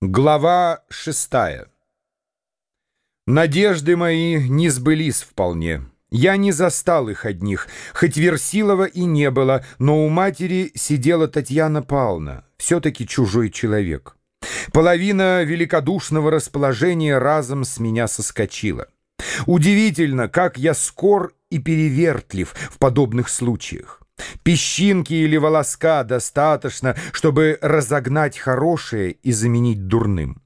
Глава шестая Надежды мои не сбылись вполне. Я не застал их одних, хоть Версилова и не было, но у матери сидела Татьяна Павловна, все-таки чужой человек. Половина великодушного расположения разом с меня соскочила. Удивительно, как я скор и перевертлив в подобных случаях. Песчинки или волоска достаточно, чтобы разогнать хорошее и заменить дурным.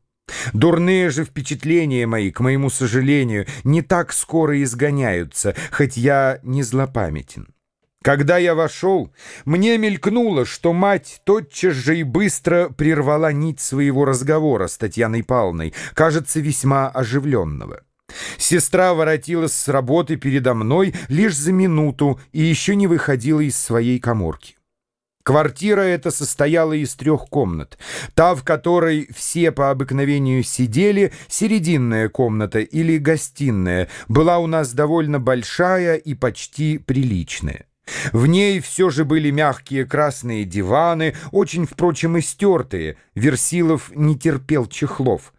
Дурные же впечатления мои, к моему сожалению, не так скоро изгоняются, хоть я не злопамятен. Когда я вошел, мне мелькнуло, что мать тотчас же и быстро прервала нить своего разговора с Татьяной Павловной, кажется, весьма оживленного. Сестра воротилась с работы передо мной лишь за минуту и еще не выходила из своей коморки. Квартира эта состояла из трех комнат. Та, в которой все по обыкновению сидели, серединная комната или гостиная, была у нас довольно большая и почти приличная. В ней все же были мягкие красные диваны, очень, впрочем, истертые. Версилов не терпел чехлов.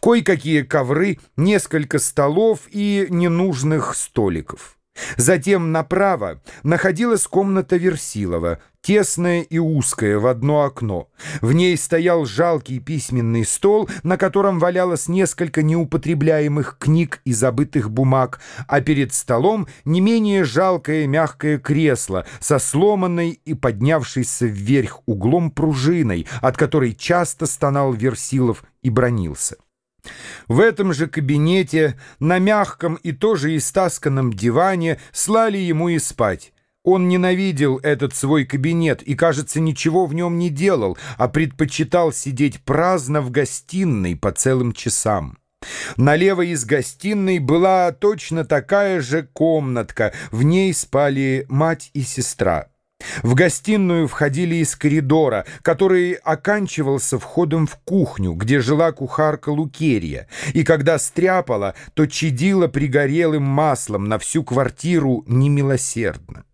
Кое-какие ковры, несколько столов и ненужных столиков. Затем направо находилась комната Версилова, тесная и узкая в одно окно. В ней стоял жалкий письменный стол, на котором валялось несколько неупотребляемых книг и забытых бумаг, а перед столом не менее жалкое мягкое кресло со сломанной и поднявшейся вверх углом пружиной, от которой часто стонал Версилов и бронился. В этом же кабинете, на мягком и тоже истасканном диване, слали ему и спать. Он ненавидел этот свой кабинет и, кажется, ничего в нем не делал, а предпочитал сидеть праздно в гостиной по целым часам. Налево из гостиной была точно такая же комнатка, в ней спали мать и сестра. В гостиную входили из коридора, который оканчивался входом в кухню, где жила кухарка Лукерия, и когда стряпала, то чадила пригорелым маслом на всю квартиру немилосердно.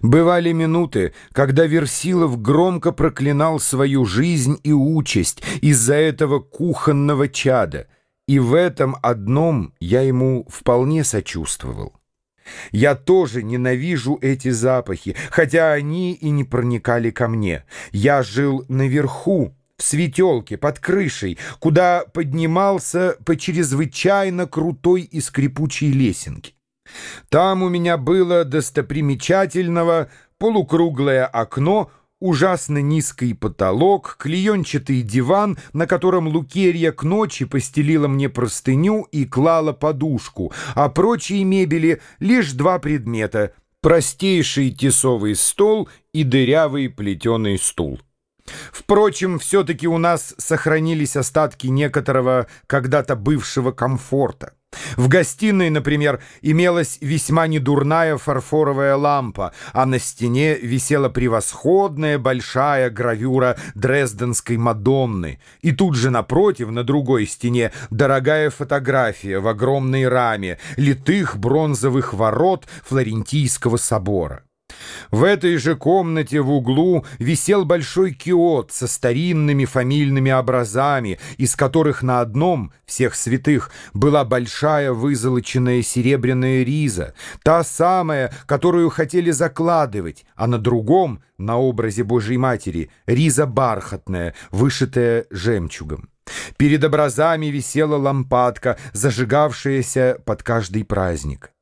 Бывали минуты, когда Версилов громко проклинал свою жизнь и участь из-за этого кухонного чада, и в этом одном я ему вполне сочувствовал. Я тоже ненавижу эти запахи, хотя они и не проникали ко мне. Я жил наверху, в светелке, под крышей, куда поднимался по чрезвычайно крутой и скрипучей лесенке. Там у меня было достопримечательного полукруглое окно, ужасно низкий потолок, клеенчатый диван, на котором Лукерья к ночи постелила мне простыню и клала подушку, а прочие мебели — лишь два предмета — простейший тесовый стол и дырявый плетеный стул. Впрочем, все-таки у нас сохранились остатки некоторого когда-то бывшего комфорта. В гостиной, например, имелась весьма недурная фарфоровая лампа, а на стене висела превосходная большая гравюра Дрезденской Мадонны. И тут же напротив, на другой стене, дорогая фотография в огромной раме литых бронзовых ворот Флорентийского собора. В этой же комнате в углу висел большой киот со старинными фамильными образами, из которых на одном, всех святых, была большая вызолоченная серебряная риза, та самая, которую хотели закладывать, а на другом, на образе Божьей Матери, риза бархатная, вышитая жемчугом. Перед образами висела лампадка, зажигавшаяся под каждый праздник.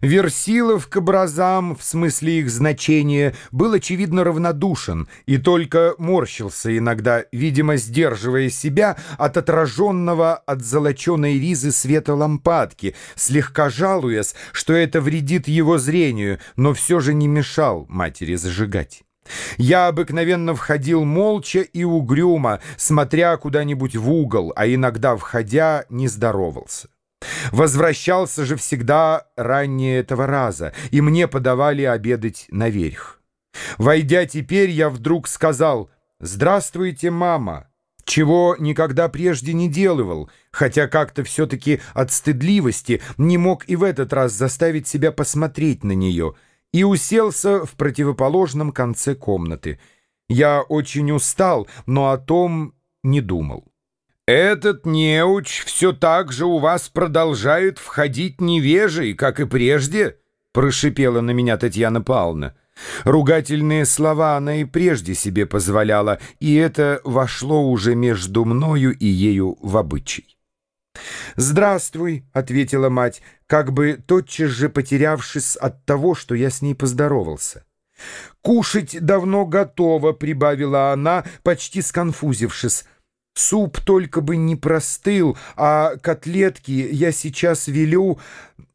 Версилов к образам, в смысле их значения, был, очевидно, равнодушен и только морщился иногда, видимо, сдерживая себя от отраженного от золоченой ризы света лампадки, слегка жалуясь, что это вредит его зрению, но все же не мешал матери зажигать. Я обыкновенно входил молча и угрюмо, смотря куда-нибудь в угол, а иногда, входя, не здоровался. Возвращался же всегда ранее этого раза, и мне подавали обедать наверх. Войдя теперь, я вдруг сказал «Здравствуйте, мама», чего никогда прежде не делывал, хотя как-то все-таки от стыдливости не мог и в этот раз заставить себя посмотреть на нее, и уселся в противоположном конце комнаты. Я очень устал, но о том не думал. Этот неуч все так же у вас продолжает входить невежий, как и прежде, прошипела на меня Татьяна Павловна. Ругательные слова она и прежде себе позволяла, и это вошло уже между мною и ею в обычай. «Здравствуй», — ответила мать, как бы тотчас же потерявшись от того, что я с ней поздоровался. «Кушать давно готово», — прибавила она, почти сконфузившись. «Суп только бы не простыл, а котлетки я сейчас велю...»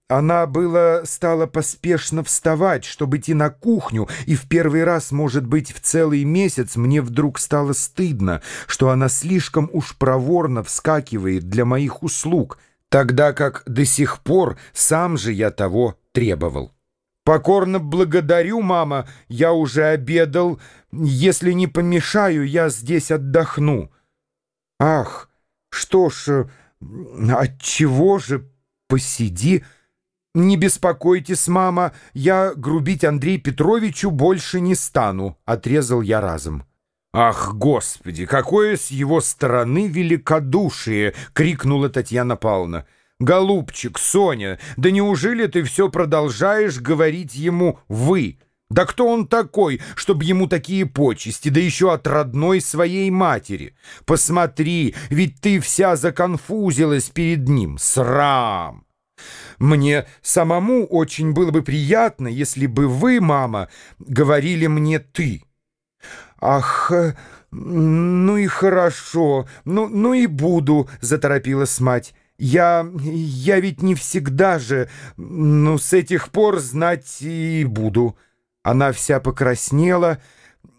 Она было стала поспешно вставать, чтобы идти на кухню, и в первый раз, может быть, в целый месяц мне вдруг стало стыдно, что она слишком уж проворно вскакивает для моих услуг, тогда как до сих пор сам же я того требовал. «Покорно благодарю, мама, я уже обедал. Если не помешаю, я здесь отдохну». «Ах, что ж, отчего же посиди?» «Не беспокойтесь, мама, я грубить Андрею Петровичу больше не стану», — отрезал я разом. «Ах, Господи, какое с его стороны великодушие!» — крикнула Татьяна Павловна. «Голубчик, Соня, да неужели ты все продолжаешь говорить ему «вы»?» Да кто он такой, чтобы ему такие почести, да еще от родной своей матери? Посмотри, ведь ты вся законфузилась перед ним. Срам! Мне самому очень было бы приятно, если бы вы, мама, говорили мне «ты». Ах, ну и хорошо, ну, ну и буду, заторопилась мать. Я, я ведь не всегда же, ну, с этих пор знать и буду. Она вся покраснела,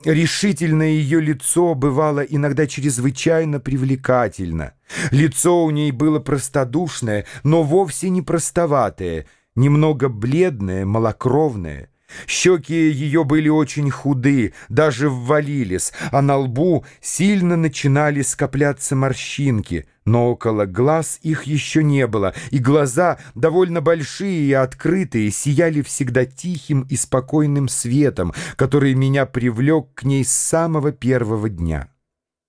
Решительное ее лицо бывало иногда чрезвычайно привлекательно. Лицо у ней было простодушное, но вовсе не простоватое, немного бледное, малокровное. Щеки ее были очень худы, даже ввалились, а на лбу сильно начинали скопляться морщинки, но около глаз их еще не было, и глаза, довольно большие и открытые, сияли всегда тихим и спокойным светом, который меня привлек к ней с самого первого дня.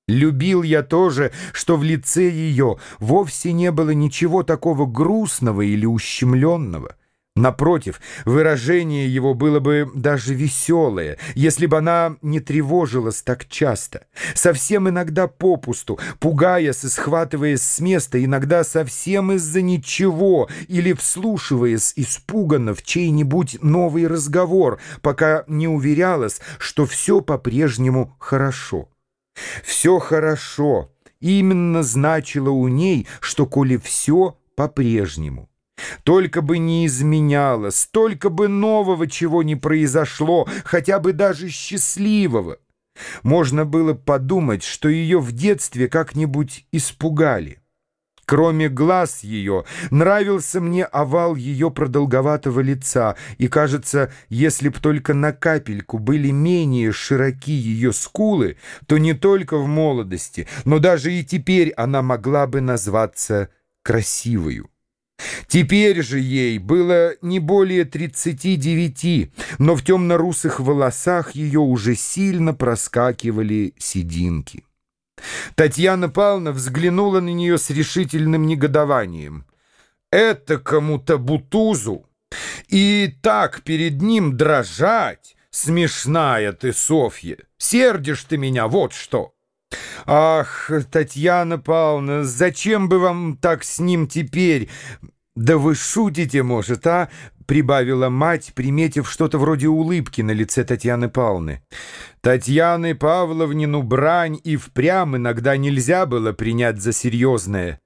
Любил я тоже, что в лице ее вовсе не было ничего такого грустного или ущемленного. Напротив, выражение его было бы даже веселое, если бы она не тревожилась так часто. Совсем иногда попусту, пугаясь и схватываясь с места, иногда совсем из-за ничего, или вслушиваясь испуганно в чей-нибудь новый разговор, пока не уверялась, что все по-прежнему хорошо. Все хорошо именно значило у ней, что коли все по-прежнему. Только бы не изменялось, только бы нового чего не произошло, хотя бы даже счастливого. Можно было подумать, что ее в детстве как-нибудь испугали. Кроме глаз ее, нравился мне овал ее продолговатого лица, и, кажется, если б только на капельку были менее широки ее скулы, то не только в молодости, но даже и теперь она могла бы назваться красивою. Теперь же ей было не более тридцати девяти, но в темно-русых волосах ее уже сильно проскакивали сединки. Татьяна Павловна взглянула на нее с решительным негодованием. «Это кому-то бутузу! И так перед ним дрожать! Смешная ты, Софья! Сердишь ты меня, вот что!» «Ах, Татьяна Павловна, зачем бы вам так с ним теперь? Да вы шутите, может, а?» — прибавила мать, приметив что-то вроде улыбки на лице Татьяны Павловны. Татьяны Павловнину брань и впрямь иногда нельзя было принять за серьезное.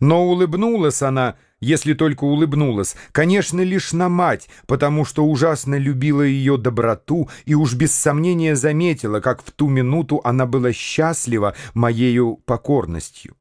Но улыбнулась она, если только улыбнулась, конечно, лишь на мать, потому что ужасно любила ее доброту и уж без сомнения заметила, как в ту минуту она была счастлива моею покорностью.